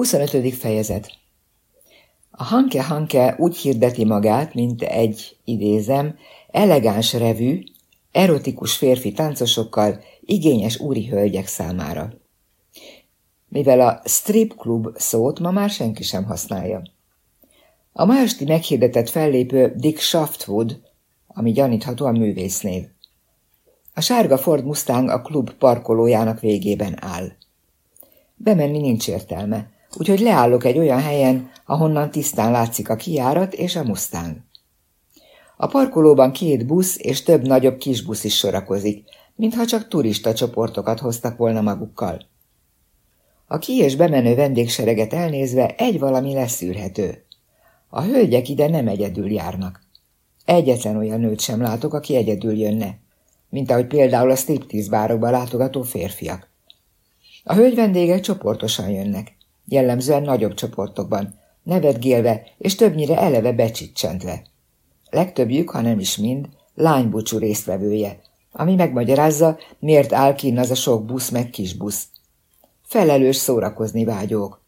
25. fejezet A Hanke Hanke úgy hirdeti magát, mint egy, idézem, elegáns revű, erotikus férfi táncosokkal, igényes úri hölgyek számára. Mivel a strip club szót ma már senki sem használja. A ma esti meghirdetett fellépő Dick Shaftwood, ami gyaníthatóan művésznév. A sárga Ford Mustang a klub parkolójának végében áll. Bemenni nincs értelme, úgyhogy leállok egy olyan helyen, ahonnan tisztán látszik a kiárat és a Mustang. A parkolóban két busz és több nagyobb kisbusz is sorakozik, mintha csak turista csoportokat hoztak volna magukkal. A ki- és bemenő vendégsereget elnézve egy valami leszűrhető. A hölgyek ide nem egyedül járnak. Egyetlen olyan nőt sem látok, aki egyedül jönne, mint ahogy például a striptease bárokba látogató férfiak. A hölgy vendégek csoportosan jönnek jellemzően nagyobb csoportokban, nevetgélve és többnyire eleve becsicsentve. Legtöbbjük, ha nem is mind, lánybúcsú résztvevője, ami megmagyarázza, miért áll kín az a sok busz meg kis busz. Felelős szórakozni vágyók.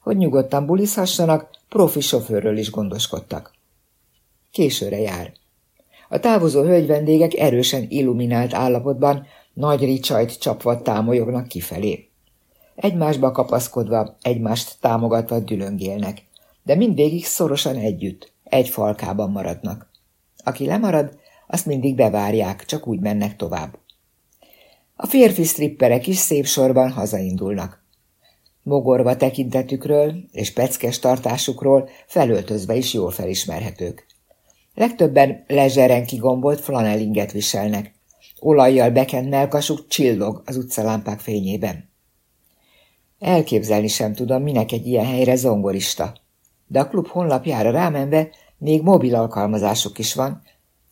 Hogy nyugodtan bulizhassanak, profi sofőrről is gondoskodtak. Későre jár. A távozó hölgyvendégek erősen illuminált állapotban nagy ricsajt csapva támolyognak kifelé. Egymásba kapaszkodva, egymást támogatva dülöngélnek, de mindvégig szorosan együtt, egy falkában maradnak. Aki lemarad, azt mindig bevárják, csak úgy mennek tovább. A férfi stripperek is szép sorban hazaindulnak. Mogorva tekintetükről és peckes tartásukról felöltözve is jól felismerhetők. Legtöbben lezseren kigombolt flanelinget viselnek. Olajjal bekent melkasuk csillog az utcalámpák fényében. Elképzelni sem tudom, minek egy ilyen helyre zongorista. De a klub honlapjára rámenve még mobil alkalmazásuk is van.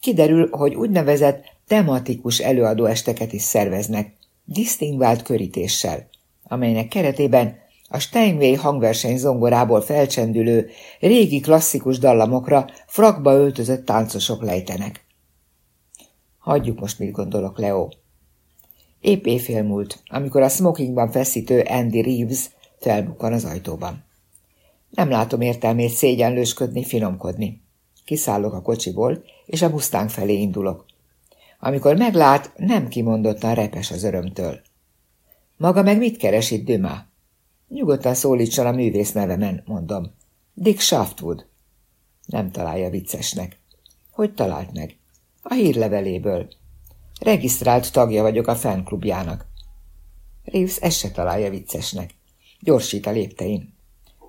Kiderül, hogy úgynevezett tematikus előadóesteket is szerveznek, disztingvált körítéssel, amelynek keretében a Steinway hangverseny zongorából felcsendülő, régi klasszikus dallamokra frakba öltözött táncosok lejtenek. Hagyjuk most, mit gondolok, Leo. Épp éjfél múlt, amikor a smokingban feszítő Andy Reeves felbukkan az ajtóban. Nem látom értelmét szégyenlősködni, finomkodni. Kiszállok a kocsiból, és a Mustang felé indulok. Amikor meglát, nem kimondottan repes az örömtől. Maga meg mit keres itt, Dümá? Nyugodtan szólítson a művész nevemen, mondom. Dick Shaftwood. Nem találja viccesnek. Hogy talált meg? A hírleveléből. Regisztrált tagja vagyok a fanklubjának. Reeves ezt se találja viccesnek. Gyorsít a léptein.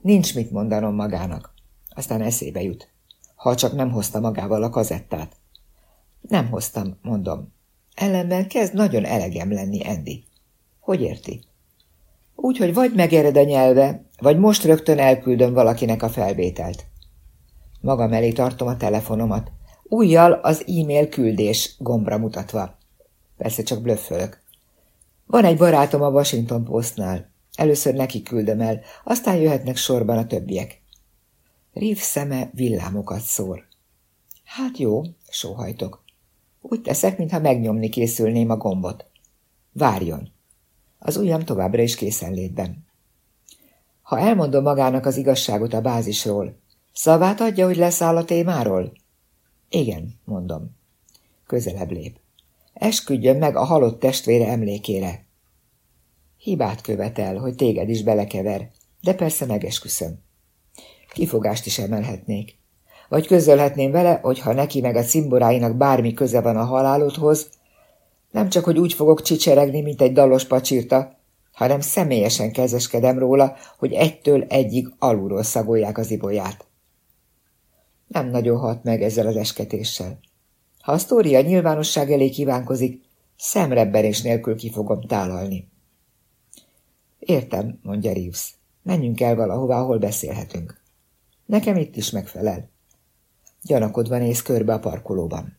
Nincs mit mondanom magának. Aztán eszébe jut. Ha csak nem hozta magával a kazettát. Nem hoztam, mondom. Ellenben kezd nagyon elegem lenni, Andy. Hogy érti? Úgy, hogy vagy megered a nyelve, vagy most rögtön elküldöm valakinek a felvételt. Magam elé tartom a telefonomat, újjal az e-mail küldés gombra mutatva. Persze csak blöffölök. Van egy barátom a Washington Postnál. Először neki küldöm el, aztán jöhetnek sorban a többiek. Riv szeme villámokat szór. Hát jó, sóhajtok. Úgy teszek, mintha megnyomni készülném a gombot. Várjon. Az ujjam továbbra is készenlétben. Ha elmondom magának az igazságot a bázisról, szavát adja, hogy leszáll a témáról? Igen, mondom. Közelebb lép. Esküdjön meg a halott testvére emlékére. Hibát követel, hogy téged is belekever, de persze megesküszöm. Kifogást is emelhetnék. Vagy közölhetném vele, hogy ha neki meg a cimboráinak bármi köze van a halálodhoz, nem csak, hogy úgy fogok csicseregni, mint egy dalos pacsirta, hanem személyesen kezeskedem róla, hogy egytől egyig alulról szagolják az ibolyát. Nem nagyon hat meg ezzel az esketéssel. Ha a sztória nyilvánosság elé kívánkozik, szemrebbenés nélkül ki fogom tálalni. Értem, mondja Reeves. Menjünk el valahová, ahol beszélhetünk. Nekem itt is megfelel. Gyanakodva néz körbe a parkolóban.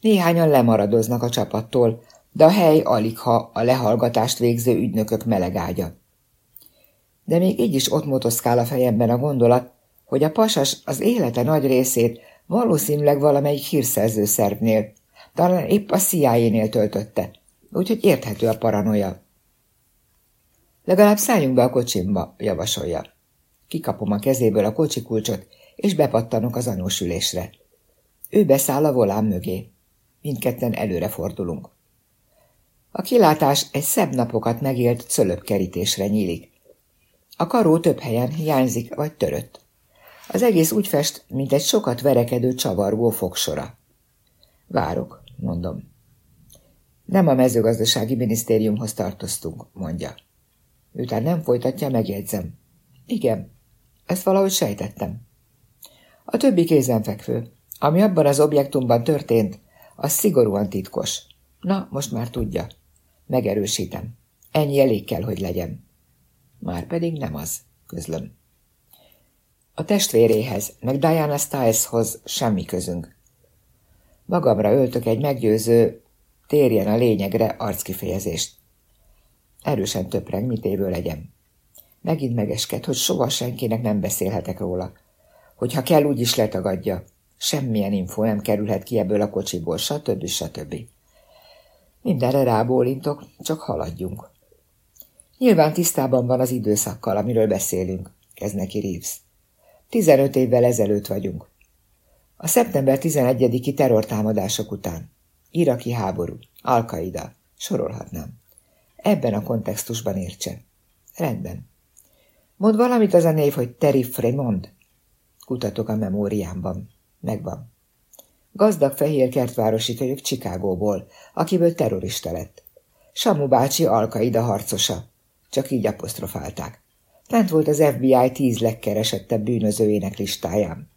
Néhányan lemaradoznak a csapattól, de a hely alig ha a lehallgatást végző ügynökök meleg ágya. De még így is ott motoszkál a fejemben a gondolat, hogy a pasas az élete nagy részét Valószínűleg valamelyik hírszerző szervnél, talán épp a CIA-nél töltötte, úgyhogy érthető a paranoia. Legalább szálljunk be a kocsimba, javasolja. Kikapom a kezéből a kocsikulcsot, és bepattanok az anyósülésre. Ő beszáll a volán mögé. Mindketten előre fordulunk. A kilátás egy szebb napokat megélt cölöpkerítésre nyílik. A karó több helyen hiányzik vagy törött. Az egész úgy fest, mint egy sokat verekedő csavargó fogsora. Várok, mondom. Nem a mezőgazdasági minisztériumhoz tartoztunk, mondja. Miután nem folytatja, megjegyzem. Igen, ezt valahogy sejtettem. A többi kézenfekvő, ami abban az objektumban történt, az szigorúan titkos. Na, most már tudja. Megerősítem. Ennyi elég kell, hogy legyen. Már pedig nem az, közlöm. A testvéréhez, meg Diana Styleshoz semmi közünk. Magamra öltök egy meggyőző, térjen a lényegre arckifejezést. Erősen töpreng, mit évő legyen. Megint megesked, hogy soha senkinek nem beszélhetek róla. Hogyha kell, úgy is letagadja. Semmilyen info nem kerülhet ki ebből a kocsiból, stb. stb. Mindenre rábólintok, csak haladjunk. Nyilván tisztában van az időszakkal, amiről beszélünk, kezd neki Reeves. Tizenöt évvel ezelőtt vagyunk. A szeptember 11-i terrortámadások után. Iraki háború, Alkaida, sorolhatnám. Ebben a kontextusban értse. Rendben. Mond valamit az a név, hogy Terry Fremont? Kutatok a memóriámban. Megvan. Gazdag fehér kertvárosi kölyök Csikágóból, akiből terrorista lett. Samu bácsi Alkaida harcosa. Csak így apostrofálták. Fent volt az FBI tíz legkeresettebb bűnözőjének listáján.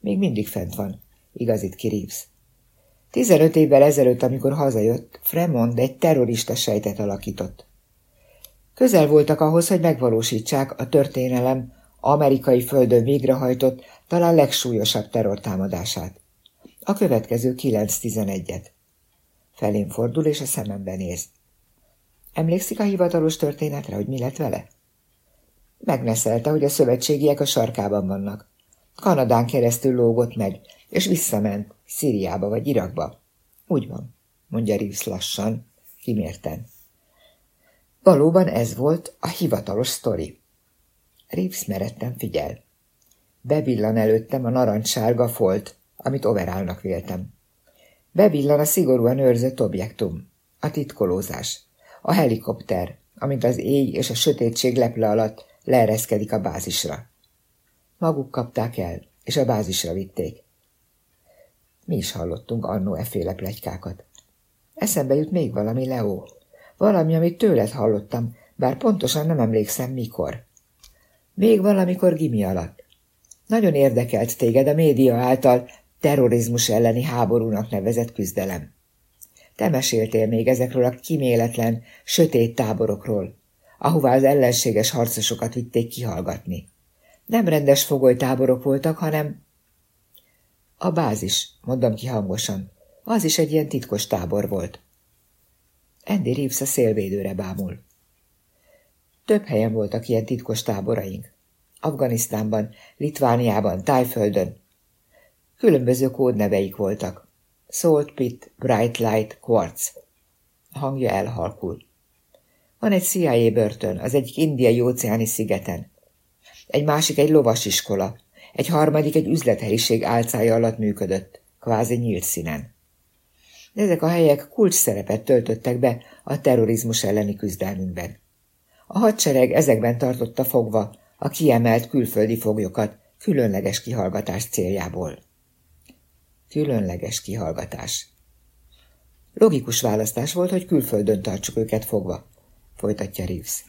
Még mindig fent van, igazít ki Reeves. Tizenöt évvel ezelőtt, amikor hazajött, Fremont egy terrorista sejtet alakított. Közel voltak ahhoz, hogy megvalósítsák a történelem amerikai földön végrehajtott, talán legsúlyosabb terrortámadását. A következő 9-11-et. Felén fordul, és a szemembe néz. Emlékszik a hivatalos történetre, hogy mi lett vele? Megneszelte, hogy a szövetségiek a sarkában vannak. Kanadán keresztül lógott meg, és visszament, Szíriába vagy Irakba. Úgy van, mondja Reeves lassan, kimérten. Valóban ez volt a hivatalos sztori. Reeves meretten figyel. Bevillan előttem a narancssárga folt, amit overálnak véltem. Bevillan a szigorúan őrzött objektum, a titkolózás, a helikopter, amint az éj és a sötétség leple alatt leereszkedik a bázisra. Maguk kapták el, és a bázisra vitték. Mi is hallottunk annó efféle plegykákat. Eszembe jut még valami, Leo. Valami, amit tőled hallottam, bár pontosan nem emlékszem mikor. Még valamikor gimi alatt. Nagyon érdekelt téged a média által terrorizmus elleni háborúnak nevezett küzdelem. Te meséltél még ezekről a kiméletlen, sötét táborokról, ahová az ellenséges harcosokat vitték kihallgatni. Nem rendes fogolytáborok voltak, hanem... A bázis, mondom ki hangosan. Az is egy ilyen titkos tábor volt. Andy Reeves a szélvédőre bámul. Több helyen voltak ilyen titkos táboraink. Afganisztánban, Litvániában, Tájföldön. Különböző kódneveik voltak. Salt Pit, Bright Light, Quartz. A hangja elhalkul. Van egy CIA börtön, az egyik indiai óceáni szigeten. Egy másik egy lovasiskola, egy harmadik egy üzletheliség álcája alatt működött, kvázi nyílt színen. Ezek a helyek kulcs szerepet töltöttek be a terrorizmus elleni küzdelmünkben. A hadsereg ezekben tartotta fogva a kiemelt külföldi foglyokat különleges kihallgatás céljából. Különleges kihallgatás. Logikus választás volt, hogy külföldön tartsuk őket fogva, folytatja Reeves.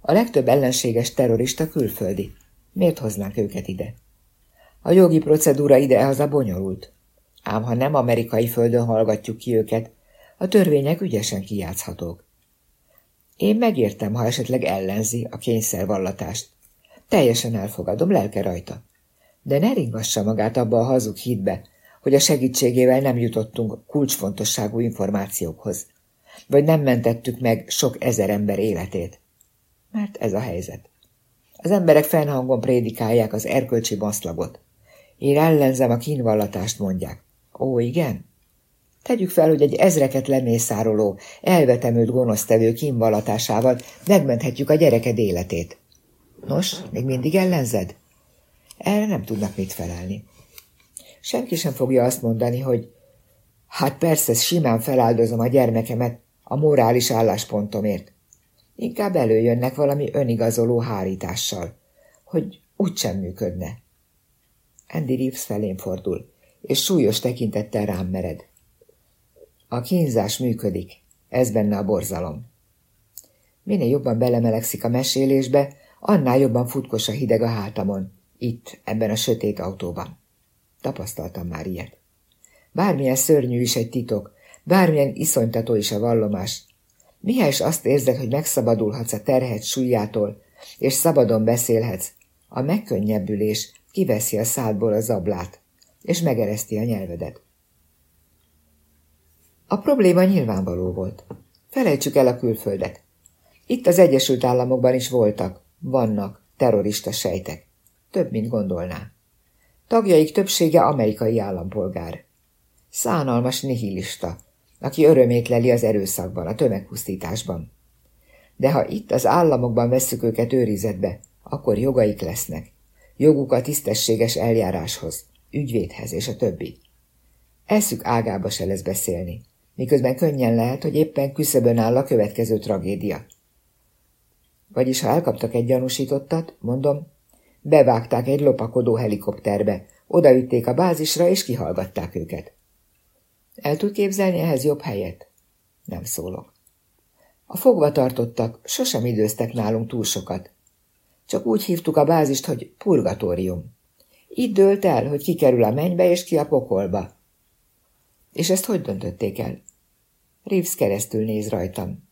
A legtöbb ellenséges terrorista külföldi. Miért hoznánk őket ide? A jogi procedúra ide-haza bonyolult. Ám ha nem amerikai földön hallgatjuk ki őket, a törvények ügyesen kijátszhatók. Én megértem, ha esetleg ellenzi a kényszervallatást. Teljesen elfogadom, lelke rajta. De ne ringassa magát abba a hazug hitbe, hogy a segítségével nem jutottunk kulcsfontosságú információkhoz, vagy nem mentettük meg sok ezer ember életét. Mert ez a helyzet. Az emberek fennhangon prédikálják az erkölcsi baszlagot. Én ellenzem a kínvallatást, mondják. Ó, igen? Tegyük fel, hogy egy ezreket lemészároló, elvetemült gonosztevő kínvallatásával megmenthetjük a gyereked életét. Nos, még mindig ellenzed? Erre nem tudnak mit felelni. Senki sem fogja azt mondani, hogy hát persze simán feláldozom a gyermekemet a morális álláspontomért. Inkább előjönnek valami önigazoló hárítással, hogy úgysem működne. Andy Reeves felém fordul, és súlyos tekintettel rám mered. A kínzás működik, ez benne a borzalom. Minél jobban belemelegszik a mesélésbe, annál jobban futkos a hideg a hátamon, itt, ebben a sötét autóban. Tapasztaltam már ilyet. Bármilyen szörnyű is egy titok, bármilyen iszonytató is a vallomás, mihez azt érzed, hogy megszabadulhatsz a terhet súlyától, és szabadon beszélhetsz, a megkönnyebbülés kiveszi a szádból a zablát, és megereszti a nyelvedet. A probléma nyilvánvaló volt. Felejtsük el a külföldet. Itt az Egyesült Államokban is voltak, vannak terrorista sejtek. Több, mint gondolná. Tagjaik többsége amerikai állampolgár. Szánalmas nihilista, aki örömét leli az erőszakban, a tömegpusztításban. De ha itt az államokban vesszük őket őrizetbe, akkor jogaik lesznek. Joguk a tisztességes eljáráshoz, ügyvédhez és a többi. Eszük ágába se lesz beszélni, miközben könnyen lehet, hogy éppen küszöbön áll a következő tragédia. Vagyis ha elkaptak egy gyanúsítottat, mondom, bevágták egy lopakodó helikopterbe, odavitték a bázisra és kihallgatták őket. El tud képzelni ehhez jobb helyet? Nem szólok. A fogva tartottak sosem időztek nálunk túl sokat. Csak úgy hívtuk a bázist, hogy purgatórium. Itt dőlt el, hogy ki kerül a mennybe és ki a pokolba. És ezt hogy döntötték el? Reeves keresztül néz rajtam.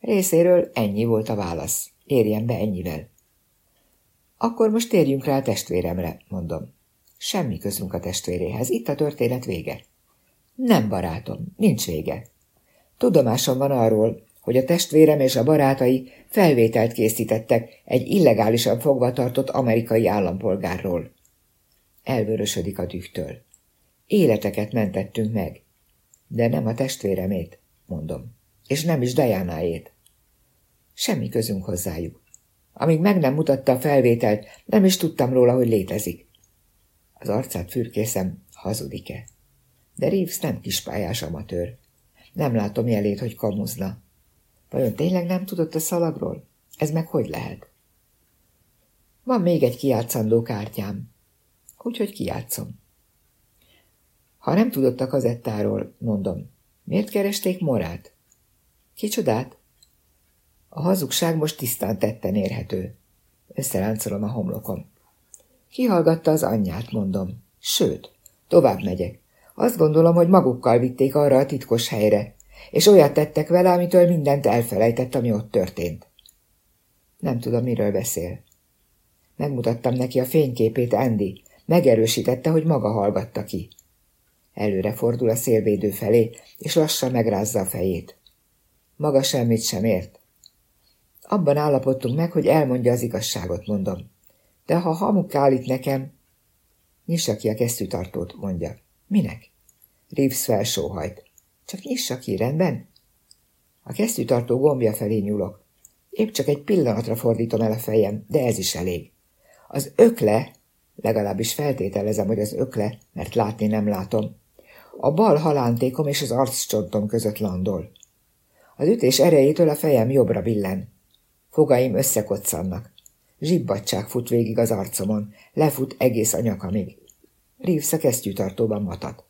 Részéről ennyi volt a válasz. Érjen be ennyivel. Akkor most térjünk rá a testvéremre, mondom. Semmi közünk a testvéréhez, itt a történet vége. Nem, barátom, nincs vége. Tudomásom van arról, hogy a testvérem és a barátai felvételt készítettek egy illegálisan fogvatartott amerikai állampolgárról. Elvörösödik a dühtől. Életeket mentettünk meg, de nem a testvéremét, mondom, és nem is Dajánáét. Semmi közünk hozzájuk. Amíg meg nem mutatta a felvételt, nem is tudtam róla, hogy létezik. Az arcát fürkészem, hazudik-e? De Reeves nem kispályás amatőr. Nem látom jelét, hogy kamuzna. Vajon tényleg nem tudott a szalagról? Ez meg hogy lehet? Van még egy kiátszandó kártyám, úgyhogy kiátszom. Ha nem tudott a kazettáról, mondom, miért keresték Morát? Kicsodát? A hazugság most tisztán tetten érhető. Összeráncolom a homlokom. Kihallgatta az anyját, mondom. Sőt, tovább megyek. Azt gondolom, hogy magukkal vitték arra a titkos helyre, és olyat tettek vele, amitől mindent elfelejtett, ami ott történt. Nem tudom, miről beszél. Megmutattam neki a fényképét Andy, megerősítette, hogy maga hallgatta ki. Előre fordul a szélvédő felé, és lassan megrázza a fejét. Maga semmit sem ért. Abban állapodtunk meg, hogy elmondja az igazságot, mondom. De ha hamuk állít nekem... Nyissa ki a kesztyűtartót, mondja. Minek? Reeves felsóhajt. Csak nyissa ki, rendben? A kesztyűtartó gombja felé nyúlok. Épp csak egy pillanatra fordítom el a fejem, de ez is elég. Az ökle, legalábbis feltételezem, hogy az ökle, mert látni nem látom, a bal halántékom és az arccsontom között landol. Az ütés erejétől a fejem jobbra billen. Fogaim összekoccannak. Zsibbadság fut végig az arcomon, lefut egész a nyakamig. Reeves a kesztyűtartóban matat.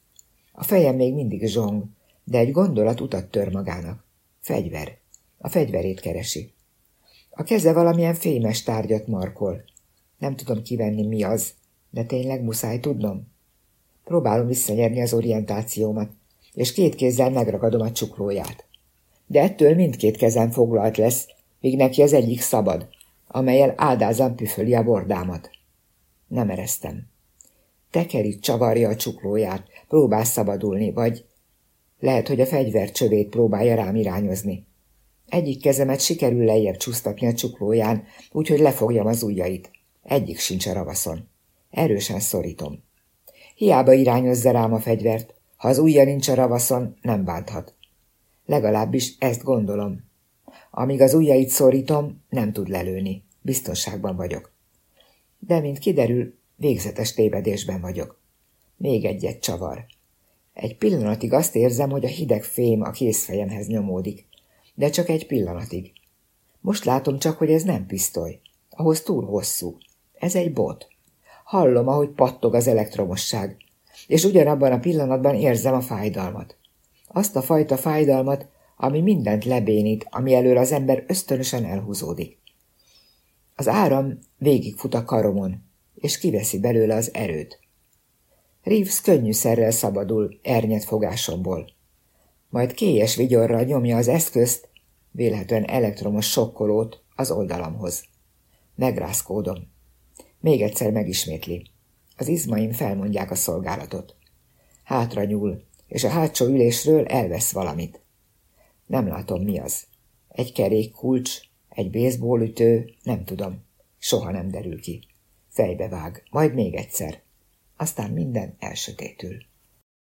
A fejem még mindig zsong, de egy gondolat utat tör magának. Fegyver. A fegyverét keresi. A keze valamilyen fémes tárgyat markol. Nem tudom kivenni, mi az, de tényleg muszáj tudnom. Próbálom visszanyerni az orientációmat, és két kézzel megragadom a csuklóját. De ettől mindkét kezem foglalt lesz, míg neki az egyik szabad, amelyel áldázan püföli a bordámat. Nem ereztem. Tekeri csavarja a csuklóját, próbál szabadulni, vagy lehet, hogy a fegyver csövét próbálja rám irányozni. Egyik kezemet sikerül lejjebb csúsztatni a csuklóján, úgyhogy lefogjam az ujjait. Egyik sincs a ravaszon. Erősen szorítom. Hiába irányozza rám a fegyvert, ha az ujja nincs a ravaszon, nem bánthat. Legalábbis ezt gondolom. Amíg az ujjait szorítom, nem tud lelőni. biztonságban vagyok. De, mint kiderül, végzetes tévedésben vagyok. Még egyet csavar. Egy pillanatig azt érzem, hogy a hideg fém a kézfejemhez nyomódik, de csak egy pillanatig. Most látom csak, hogy ez nem pisztoly. Ahhoz túl hosszú. Ez egy bot. Hallom, ahogy pattog az elektromosság, és ugyanabban a pillanatban érzem a fájdalmat. Azt a fajta fájdalmat, ami mindent lebénít, ami elől az ember ösztönösen elhúzódik. Az áram végigfut a karomon, és kiveszi belőle az erőt. Reeves könnyűszerrel szabadul ernyet fogásomból. Majd kélyes vigyorral nyomja az eszközt, vélhetően elektromos sokkolót az oldalamhoz. Megrázkódom. Még egyszer megismétli. Az izmaim felmondják a szolgálatot. Hátra nyúl, és a hátsó ülésről elvesz valamit. Nem látom, mi az. Egy kerék kulcs, egy baseballütő, nem tudom. Soha nem derül ki. Fejbe vág, majd még egyszer. Aztán minden elsötétül.